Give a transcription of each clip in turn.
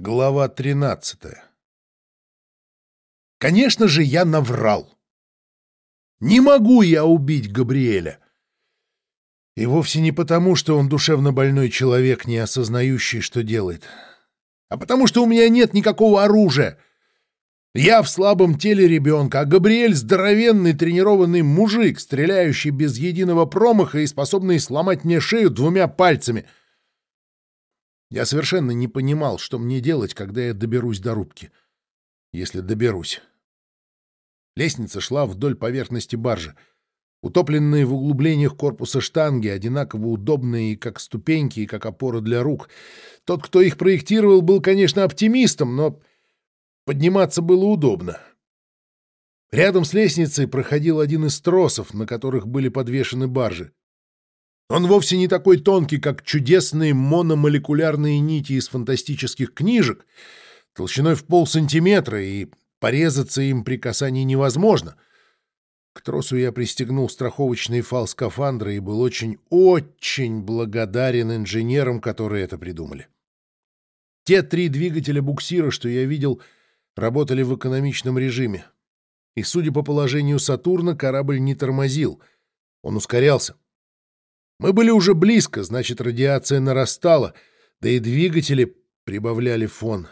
Глава 13 Конечно же, я наврал. Не могу я убить Габриэля. И вовсе не потому, что он душевно больной человек, не осознающий, что делает, а потому что у меня нет никакого оружия. Я в слабом теле ребенка, а Габриэль — здоровенный тренированный мужик, стреляющий без единого промаха и способный сломать мне шею двумя пальцами. Я совершенно не понимал, что мне делать, когда я доберусь до рубки. Если доберусь. Лестница шла вдоль поверхности баржи. Утопленные в углублениях корпуса штанги, одинаково удобные и как ступеньки, и как опора для рук. Тот, кто их проектировал, был, конечно, оптимистом, но подниматься было удобно. Рядом с лестницей проходил один из тросов, на которых были подвешены баржи. Он вовсе не такой тонкий, как чудесные мономолекулярные нити из фантастических книжек, толщиной в полсантиметра и Порезаться им при касании невозможно. К тросу я пристегнул страховочный фал скафандра и был очень-очень благодарен инженерам, которые это придумали. Те три двигателя буксира, что я видел, работали в экономичном режиме. И, судя по положению Сатурна, корабль не тормозил. Он ускорялся. Мы были уже близко, значит, радиация нарастала, да и двигатели прибавляли фон.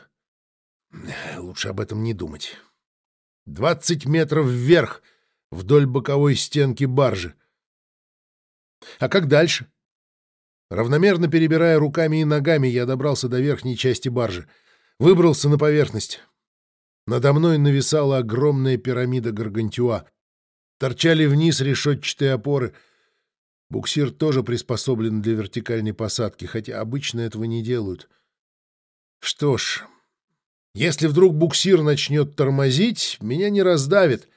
Лучше об этом не думать. Двадцать метров вверх, вдоль боковой стенки баржи. А как дальше? Равномерно перебирая руками и ногами, я добрался до верхней части баржи. Выбрался на поверхность. Надо мной нависала огромная пирамида Гаргантюа. Торчали вниз решетчатые опоры. Буксир тоже приспособлен для вертикальной посадки, хотя обычно этого не делают. Что ж, если вдруг буксир начнет тормозить, меня не раздавит.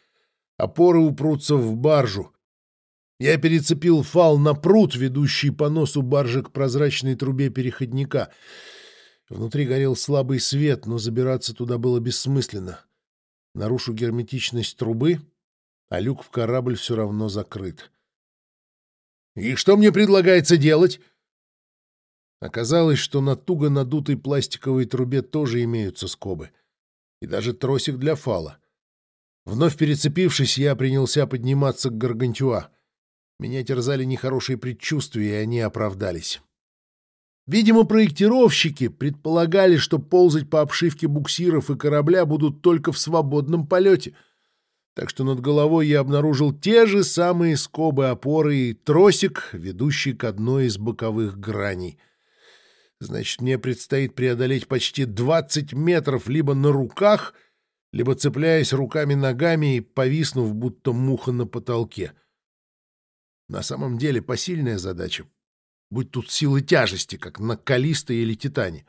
Опоры упрутся в баржу. Я перецепил фал на пруд, ведущий по носу баржи к прозрачной трубе переходника. Внутри горел слабый свет, но забираться туда было бессмысленно. Нарушу герметичность трубы, а люк в корабль все равно закрыт. «И что мне предлагается делать?» Оказалось, что на туго надутой пластиковой трубе тоже имеются скобы. И даже тросик для фала. Вновь перецепившись, я принялся подниматься к Гаргантюа. Меня терзали нехорошие предчувствия, и они оправдались. Видимо, проектировщики предполагали, что ползать по обшивке буксиров и корабля будут только в свободном полете. Так что над головой я обнаружил те же самые скобы опоры и тросик, ведущий к одной из боковых граней — Значит, мне предстоит преодолеть почти 20 метров либо на руках, либо цепляясь руками-ногами и повиснув, будто муха на потолке. На самом деле посильная задача. Будь тут силы тяжести, как на Калисто или Титане.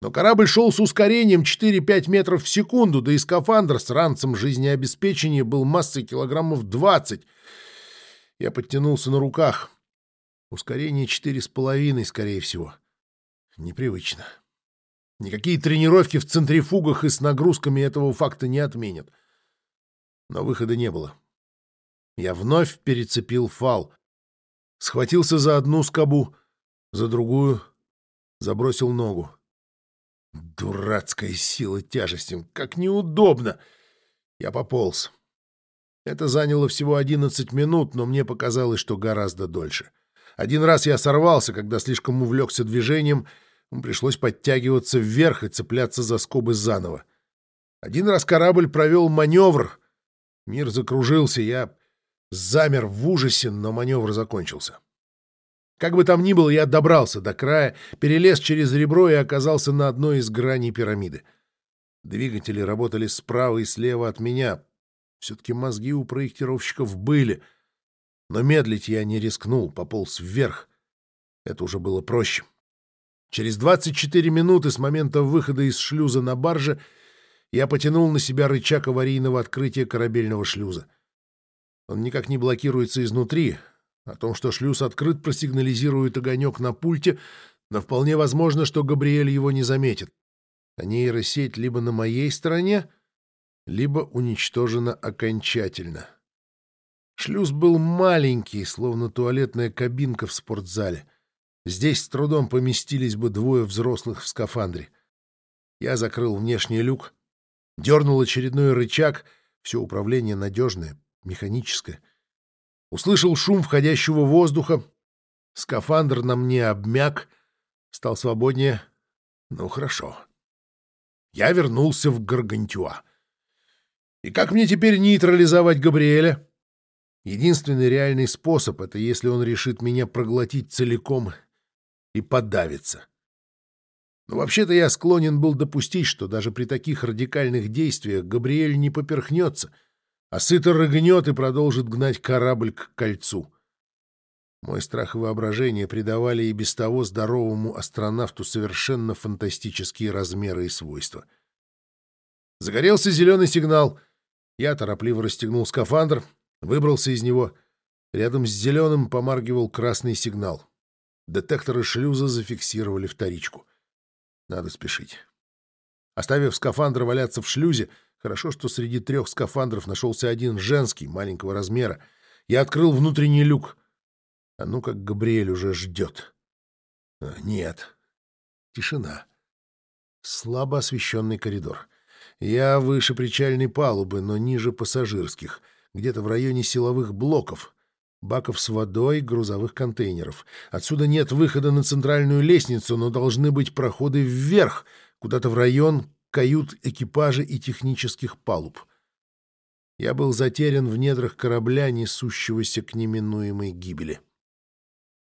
Но корабль шел с ускорением 4-5 метров в секунду, да и скафандр с ранцем жизнеобеспечения был массой килограммов 20. Я подтянулся на руках. Ускорение 4,5, скорее всего. — Непривычно. Никакие тренировки в центрифугах и с нагрузками этого факта не отменят. Но выхода не было. Я вновь перецепил фал. Схватился за одну скобу, за другую, забросил ногу. Дурацкая сила тяжести. Как неудобно! Я пополз. Это заняло всего одиннадцать минут, но мне показалось, что гораздо дольше. Один раз я сорвался, когда слишком увлекся движением — Пришлось подтягиваться вверх и цепляться за скобы заново. Один раз корабль провел маневр. Мир закружился, я замер в ужасе, но маневр закончился. Как бы там ни было, я добрался до края, перелез через ребро и оказался на одной из граней пирамиды. Двигатели работали справа и слева от меня. Все-таки мозги у проектировщиков были. Но медлить я не рискнул, пополз вверх. Это уже было проще. — Через 24 минуты с момента выхода из шлюза на барже я потянул на себя рычаг аварийного открытия корабельного шлюза. Он никак не блокируется изнутри. О том, что шлюз открыт, просигнализирует огонек на пульте, но вполне возможно, что Габриэль его не заметит. А нейросеть либо на моей стороне, либо уничтожена окончательно. Шлюз был маленький, словно туалетная кабинка в спортзале — Здесь с трудом поместились бы двое взрослых в скафандре. Я закрыл внешний люк, дернул очередной рычаг, все управление надежное, механическое. Услышал шум входящего воздуха, скафандр на мне обмяк, стал свободнее. Ну, хорошо. Я вернулся в Гаргантюа. И как мне теперь нейтрализовать Габриэля? Единственный реальный способ — это если он решит меня проглотить целиком и подавиться. Но вообще-то я склонен был допустить, что даже при таких радикальных действиях Габриэль не поперхнется, а сыто рыгнет и продолжит гнать корабль к кольцу. Мой страх и воображение придавали и без того здоровому астронавту совершенно фантастические размеры и свойства. Загорелся зеленый сигнал. Я торопливо расстегнул скафандр, выбрался из него. Рядом с зеленым помаргивал красный сигнал. Детекторы шлюза зафиксировали вторичку. Надо спешить. Оставив скафандр валяться в шлюзе, хорошо, что среди трех скафандров нашелся один женский, маленького размера, я открыл внутренний люк. А ну как Габриэль уже ждет. А, нет. Тишина. Слабо освещенный коридор. Я выше причальной палубы, но ниже пассажирских, где-то в районе силовых блоков — баков с водой, грузовых контейнеров. Отсюда нет выхода на центральную лестницу, но должны быть проходы вверх, куда-то в район кают экипажа и технических палуб. Я был затерян в недрах корабля, несущегося к неминуемой гибели.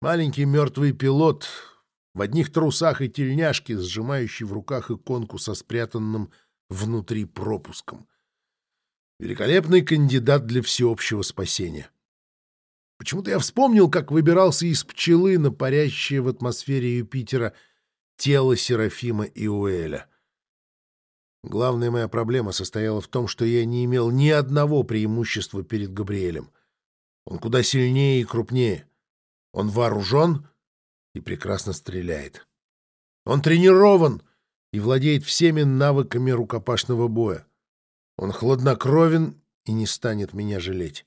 Маленький мертвый пилот в одних трусах и тельняшке, сжимающий в руках иконку со спрятанным внутри пропуском. Великолепный кандидат для всеобщего спасения. Почему-то я вспомнил, как выбирался из пчелы на парящее в атмосфере Юпитера тело Серафима и Уэля. Главная моя проблема состояла в том, что я не имел ни одного преимущества перед Габриэлем. Он куда сильнее и крупнее. Он вооружен и прекрасно стреляет. Он тренирован и владеет всеми навыками рукопашного боя. Он хладнокровен и не станет меня жалеть.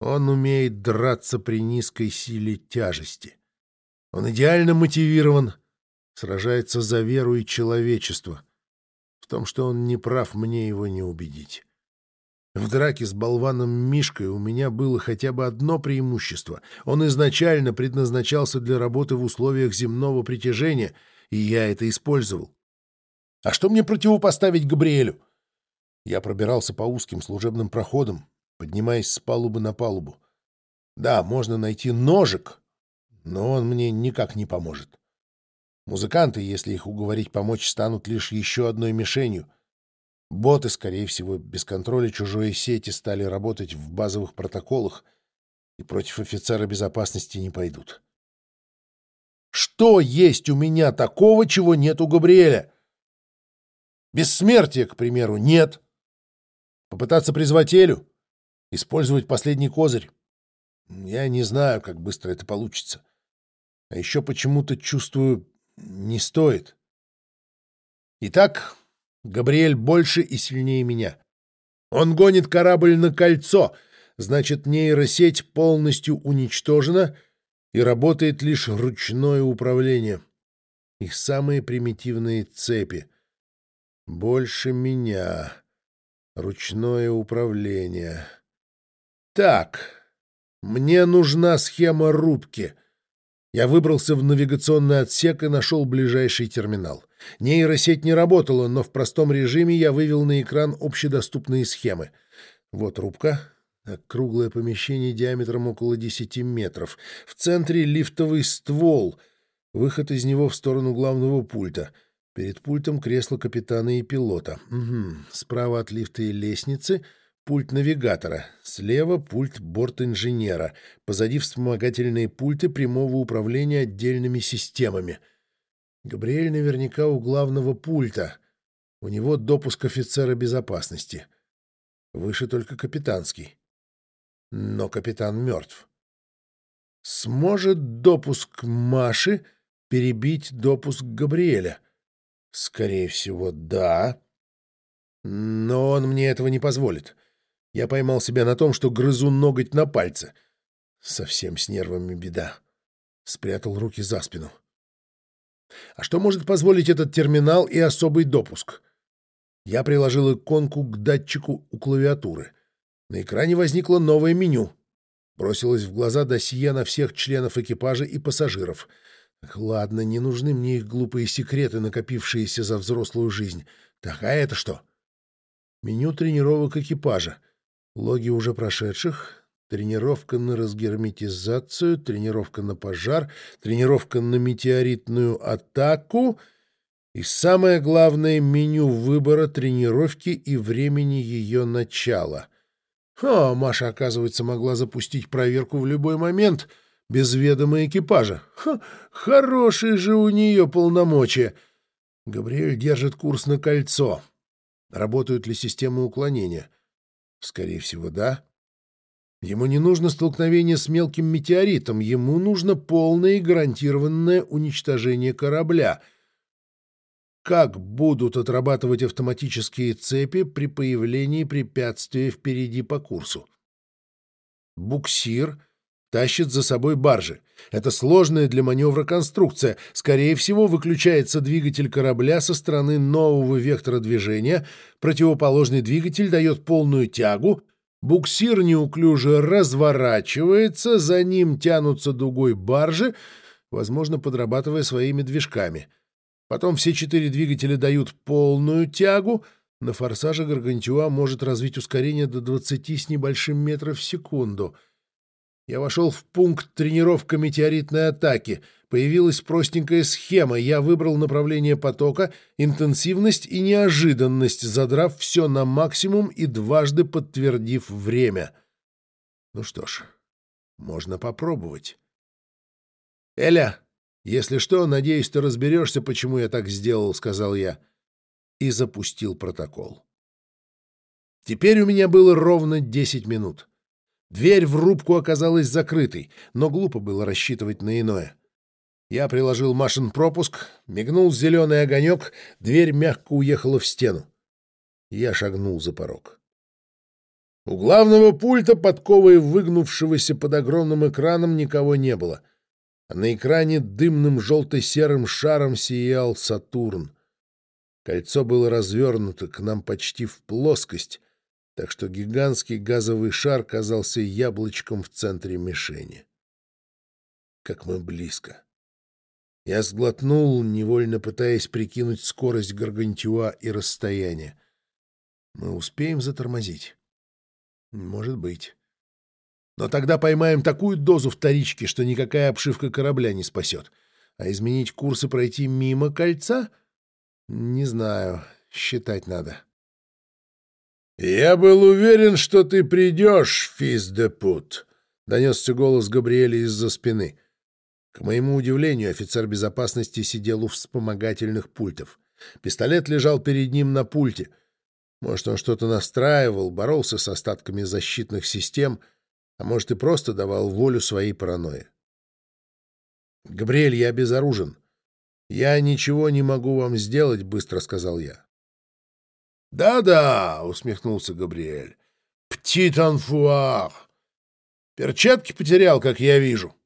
Он умеет драться при низкой силе тяжести. Он идеально мотивирован, сражается за веру и человечество. В том, что он не прав, мне его не убедить. В драке с болваном Мишкой у меня было хотя бы одно преимущество. Он изначально предназначался для работы в условиях земного притяжения, и я это использовал. А что мне противопоставить Габриэлю? Я пробирался по узким служебным проходам, поднимаясь с палубы на палубу. Да, можно найти ножик, но он мне никак не поможет. Музыканты, если их уговорить помочь, станут лишь еще одной мишенью. Боты, скорее всего, без контроля чужой сети стали работать в базовых протоколах и против офицера безопасности не пойдут. Что есть у меня такого, чего нет у Габриэля? Бессмертия, к примеру, нет. Попытаться призвать Элю? Использовать последний козырь? Я не знаю, как быстро это получится. А еще почему-то чувствую, не стоит. Итак, Габриэль больше и сильнее меня. Он гонит корабль на кольцо, значит, нейросеть полностью уничтожена и работает лишь ручное управление. Их самые примитивные цепи. Больше меня. Ручное управление. Так, мне нужна схема рубки. Я выбрался в навигационный отсек и нашел ближайший терминал. Нейросеть не работала, но в простом режиме я вывел на экран общедоступные схемы. Вот рубка. Круглое помещение диаметром около 10 метров. В центре лифтовый ствол. Выход из него в сторону главного пульта. Перед пультом кресло капитана и пилота. Угу. Справа от лифта и лестницы — пульт навигатора, слева пульт борт-инженера, позади вспомогательные пульты прямого управления отдельными системами. Габриэль наверняка у главного пульта. У него допуск офицера безопасности. Выше только капитанский. Но капитан мертв. Сможет допуск Маши перебить допуск Габриэля? Скорее всего, да. Но он мне этого не позволит. Я поймал себя на том, что грызу ноготь на пальце. Совсем с нервами беда. Спрятал руки за спину. А что может позволить этот терминал и особый допуск? Я приложил иконку к датчику у клавиатуры. На экране возникло новое меню. Бросилось в глаза досье на всех членов экипажа и пассажиров. Ладно, не нужны мне их глупые секреты, накопившиеся за взрослую жизнь. Так, а это что? Меню тренировок экипажа. Логи уже прошедших. Тренировка на разгерметизацию, тренировка на пожар, тренировка на метеоритную атаку и самое главное — меню выбора тренировки и времени ее начала. О, Маша, оказывается, могла запустить проверку в любой момент, без ведома экипажа. Ха, хорошие же у нее полномочия. Габриэль держит курс на кольцо. Работают ли системы уклонения? Скорее всего, да. Ему не нужно столкновение с мелким метеоритом, ему нужно полное и гарантированное уничтожение корабля. Как будут отрабатывать автоматические цепи при появлении препятствия впереди по курсу? Буксир тащит за собой баржи. Это сложная для маневра конструкция. Скорее всего, выключается двигатель корабля со стороны нового вектора движения, противоположный двигатель дает полную тягу, буксир неуклюже разворачивается, за ним тянутся дугой баржи, возможно, подрабатывая своими движками. Потом все четыре двигателя дают полную тягу, на форсаже Гаргантюа может развить ускорение до 20 с небольшим метров в секунду — я вошел в пункт тренировка метеоритной атаки. Появилась простенькая схема. Я выбрал направление потока, интенсивность и неожиданность, задрав все на максимум и дважды подтвердив время. Ну что ж, можно попробовать. «Эля, если что, надеюсь, ты разберешься, почему я так сделал», — сказал я. И запустил протокол. Теперь у меня было ровно десять минут. Дверь в рубку оказалась закрытой, но глупо было рассчитывать на иное. Я приложил Машин пропуск, мигнул зеленый огонек, дверь мягко уехала в стену. Я шагнул за порог. У главного пульта, подковой выгнувшегося под огромным экраном, никого не было. А на экране дымным желто-серым шаром сиял Сатурн. Кольцо было развернуто к нам почти в плоскость, так что гигантский газовый шар казался яблочком в центре мишени. Как мы близко. Я сглотнул, невольно пытаясь прикинуть скорость Гаргантюа и расстояние. Мы успеем затормозить? Может быть. Но тогда поймаем такую дозу вторички, что никакая обшивка корабля не спасет. А изменить курс и пройти мимо кольца? Не знаю, считать надо. «Я был уверен, что ты придешь, физ де пут», — донесся голос Габриэля из-за спины. К моему удивлению, офицер безопасности сидел у вспомогательных пультов. Пистолет лежал перед ним на пульте. Может, он что-то настраивал, боролся с остатками защитных систем, а может, и просто давал волю своей паранойи. «Габриэль, я безоружен. Я ничего не могу вам сделать», — быстро сказал я. «Да-да», — усмехнулся Габриэль. «Птит анфуар! Перчатки потерял, как я вижу».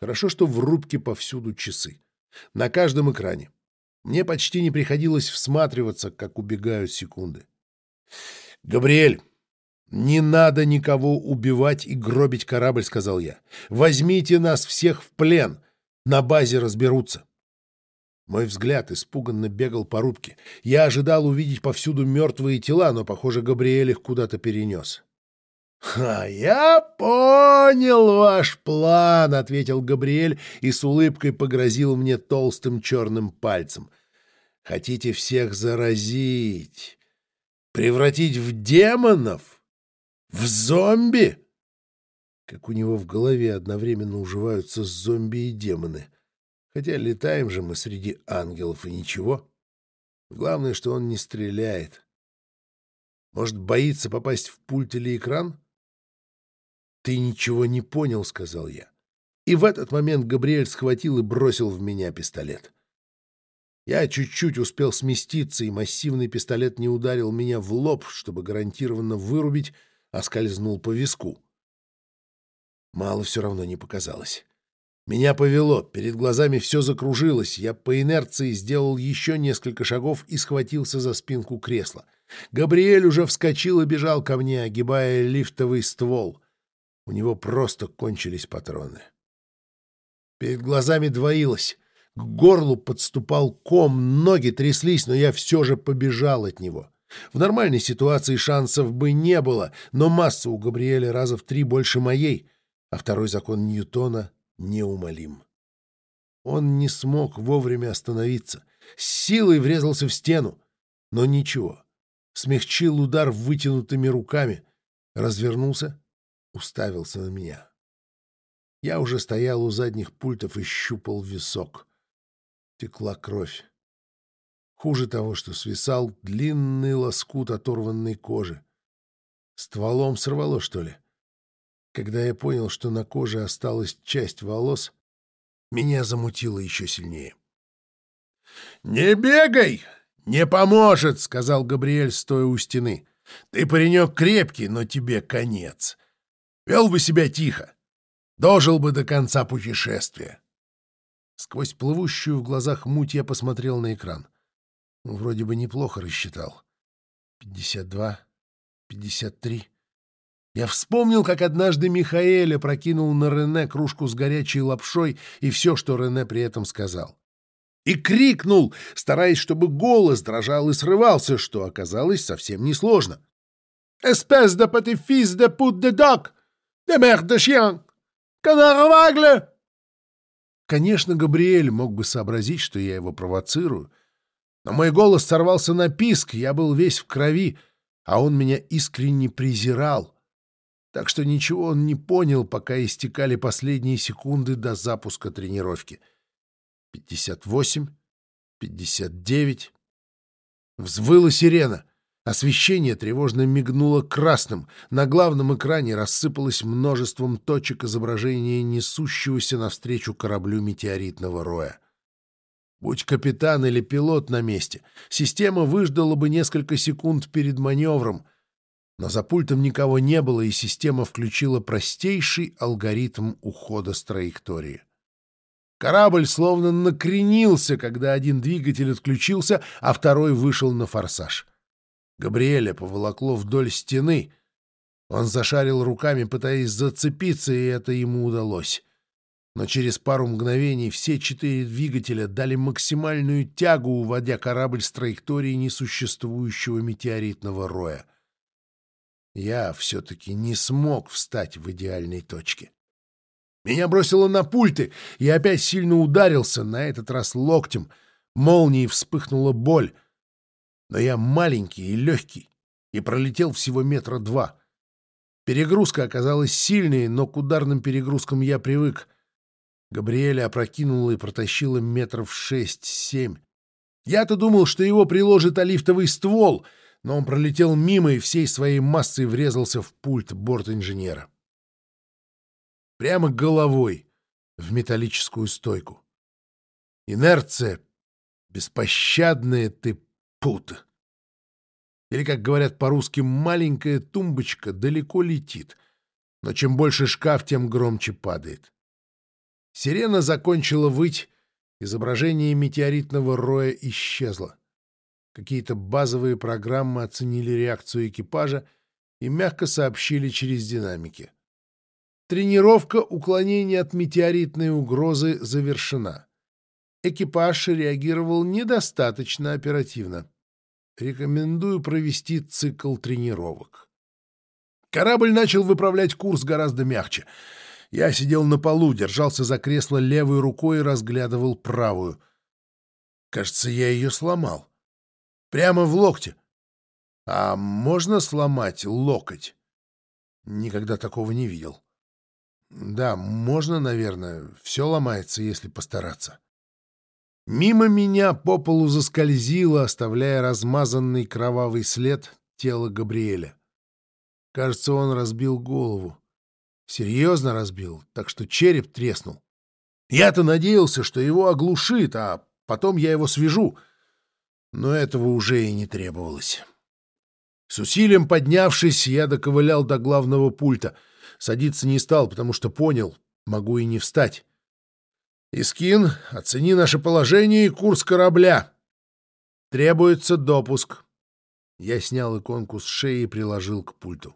Хорошо, что в рубке повсюду часы. На каждом экране. Мне почти не приходилось всматриваться, как убегают секунды. «Габриэль, не надо никого убивать и гробить корабль», — сказал я. «Возьмите нас всех в плен. На базе разберутся». Мой взгляд испуганно бегал по рубке. Я ожидал увидеть повсюду мертвые тела, но, похоже, Габриэль их куда-то перенес. «Ха, я понял ваш план», — ответил Габриэль и с улыбкой погрозил мне толстым черным пальцем. «Хотите всех заразить? Превратить в демонов? В зомби?» Как у него в голове одновременно уживаются зомби и демоны. Хотя летаем же мы среди ангелов и ничего. Главное, что он не стреляет. Может, боится попасть в пульт или экран? «Ты ничего не понял», — сказал я. И в этот момент Габриэль схватил и бросил в меня пистолет. Я чуть-чуть успел сместиться, и массивный пистолет не ударил меня в лоб, чтобы гарантированно вырубить, а скользнул по виску. Мало все равно не показалось. Меня повело, перед глазами все закружилось, я по инерции сделал еще несколько шагов и схватился за спинку кресла. Габриэль уже вскочил и бежал ко мне, огибая лифтовый ствол. У него просто кончились патроны. Перед глазами двоилось. К горлу подступал ком, ноги тряслись, но я все же побежал от него. В нормальной ситуации шансов бы не было, но масса у Габриэля раза в три больше моей, а второй закон Ньютона неумолим. Он не смог вовремя остановиться. С силой врезался в стену. Но ничего. Смягчил удар вытянутыми руками. Развернулся, уставился на меня. Я уже стоял у задних пультов и щупал висок. Текла кровь. Хуже того, что свисал длинный лоскут оторванной кожи. Стволом сорвало, что ли? Когда я понял, что на коже осталась часть волос, меня замутило еще сильнее. «Не бегай! Не поможет!» — сказал Габриэль, стоя у стены. «Ты паренек крепкий, но тебе конец. Вел бы себя тихо. Дожил бы до конца путешествия. Сквозь плывущую в глазах муть я посмотрел на экран. Вроде бы неплохо рассчитал. Пятьдесят два, пятьдесят три. Я вспомнил, как однажды Михаэля прокинул на Рене кружку с горячей лапшой и все, что Рене при этом сказал. И крикнул, стараясь, чтобы голос дрожал и срывался, что оказалось совсем несложно. «Espèce de petit fils de pute de doc! De merde de chien! Канаровагле!» Конечно, Габриэль мог бы сообразить, что я его провоцирую, но мой голос сорвался на писк, я был весь в крови, а он меня искренне презирал. Так что ничего он не понял, пока истекали последние секунды до запуска тренировки. Пятьдесят восемь, пятьдесят девять. Взвыла сирена — Освещение тревожно мигнуло красным. На главном экране рассыпалось множеством точек изображения несущегося навстречу кораблю метеоритного роя. Будь капитан или пилот на месте, система выждала бы несколько секунд перед маневром, но за пультом никого не было, и система включила простейший алгоритм ухода с траектории. Корабль словно накренился, когда один двигатель отключился, а второй вышел на форсаж. Габриэля поволокло вдоль стены. Он зашарил руками, пытаясь зацепиться, и это ему удалось. Но через пару мгновений все четыре двигателя дали максимальную тягу, уводя корабль с траектории несуществующего метеоритного роя. Я все-таки не смог встать в идеальной точке. Меня бросило на пульты, и опять сильно ударился, на этот раз локтем. Молнией вспыхнула боль но я маленький и легкий, и пролетел всего метра два. Перегрузка оказалась сильной, но к ударным перегрузкам я привык. Габриэля опрокинула и протащила метров шесть-семь. Я-то думал, что его приложит олифтовый ствол, но он пролетел мимо и всей своей массой врезался в пульт борт-инженера. Прямо головой в металлическую стойку. Инерция, беспощадная ты Пут. Или, как говорят по-русски, маленькая тумбочка далеко летит, но чем больше шкаф, тем громче падает. Сирена закончила выть, изображение метеоритного роя исчезло. Какие-то базовые программы оценили реакцию экипажа и мягко сообщили через динамики. Тренировка уклонения от метеоритной угрозы завершена. Экипаж реагировал недостаточно оперативно. Рекомендую провести цикл тренировок. Корабль начал выправлять курс гораздо мягче. Я сидел на полу, держался за кресло левой рукой и разглядывал правую. Кажется, я ее сломал. Прямо в локте. А можно сломать локоть? Никогда такого не видел. Да, можно, наверное. Все ломается, если постараться. Мимо меня по полу заскользило, оставляя размазанный кровавый след тело Габриэля. Кажется, он разбил голову. Серьезно разбил, так что череп треснул. Я-то надеялся, что его оглушит, а потом я его свяжу. Но этого уже и не требовалось. С усилием поднявшись, я доковылял до главного пульта. Садиться не стал, потому что понял, могу и не встать. Искин, оцени наше положение и курс корабля. Требуется допуск. Я снял иконку с шеи и приложил к пульту.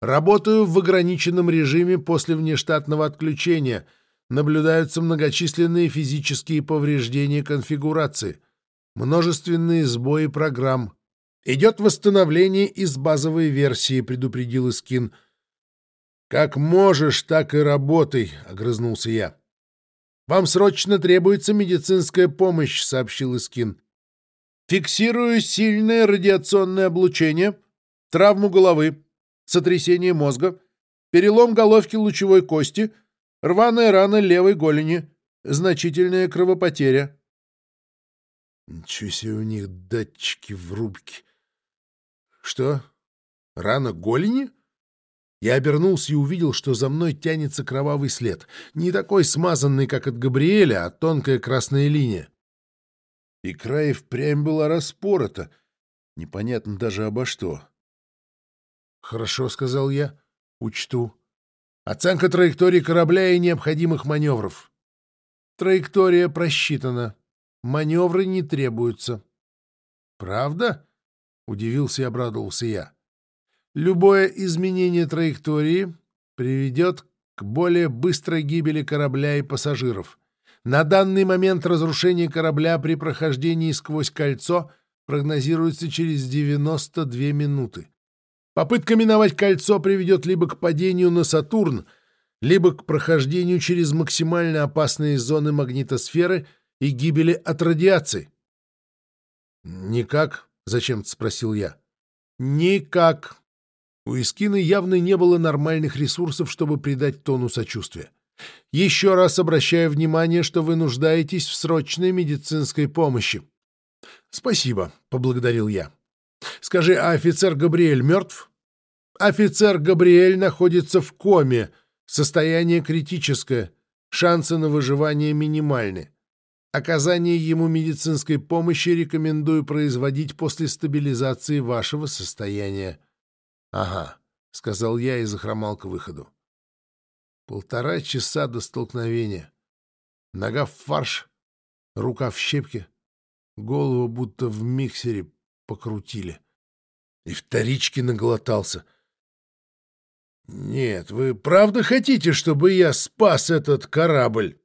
Работаю в ограниченном режиме после внештатного отключения. Наблюдаются многочисленные физические повреждения конфигурации, множественные сбои программ. Идет восстановление из базовой версии, предупредил Искин. «Как можешь, так и работай», — огрызнулся я. «Вам срочно требуется медицинская помощь», — сообщил Искин. «Фиксирую сильное радиационное облучение, травму головы, сотрясение мозга, перелом головки лучевой кости, рваная рана левой голени, значительная кровопотеря». «Ничего себе у них датчики в рубке». «Что? Рана голени?» Я обернулся и увидел, что за мной тянется кровавый след. Не такой смазанный, как от Габриэля, а тонкая красная линия. И край впрямь была распорота. Непонятно даже обо что. «Хорошо», — сказал я. «Учту. Оценка траектории корабля и необходимых маневров». «Траектория просчитана. Маневры не требуются». «Правда?» — удивился и обрадовался я. Любое изменение траектории приведет к более быстрой гибели корабля и пассажиров. На данный момент разрушение корабля при прохождении сквозь кольцо прогнозируется через 92 минуты. Попытка миновать кольцо приведет либо к падению на Сатурн, либо к прохождению через максимально опасные зоны магнитосферы и гибели от радиации. «Никак?» — зачем-то спросил я. «Никак», у Искины явно не было нормальных ресурсов, чтобы придать тону сочувствия. Еще раз обращаю внимание, что вы нуждаетесь в срочной медицинской помощи. — Спасибо, — поблагодарил я. — Скажи, а офицер Габриэль мертв? — Офицер Габриэль находится в коме. Состояние критическое. Шансы на выживание минимальны. Оказание ему медицинской помощи рекомендую производить после стабилизации вашего состояния. «Ага», — сказал я и захромал к выходу. Полтора часа до столкновения. Нога в фарш, рука в щепке, голову будто в миксере покрутили. И вторички наглотался. «Нет, вы правда хотите, чтобы я спас этот корабль?»